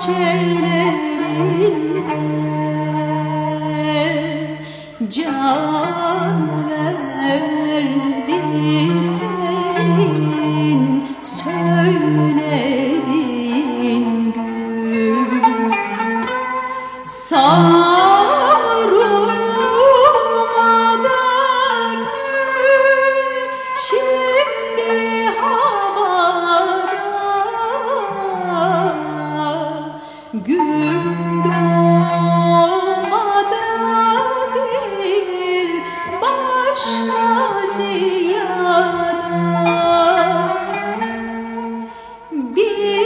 bahçelerinde can verdi senin söylediğin gün. Sağ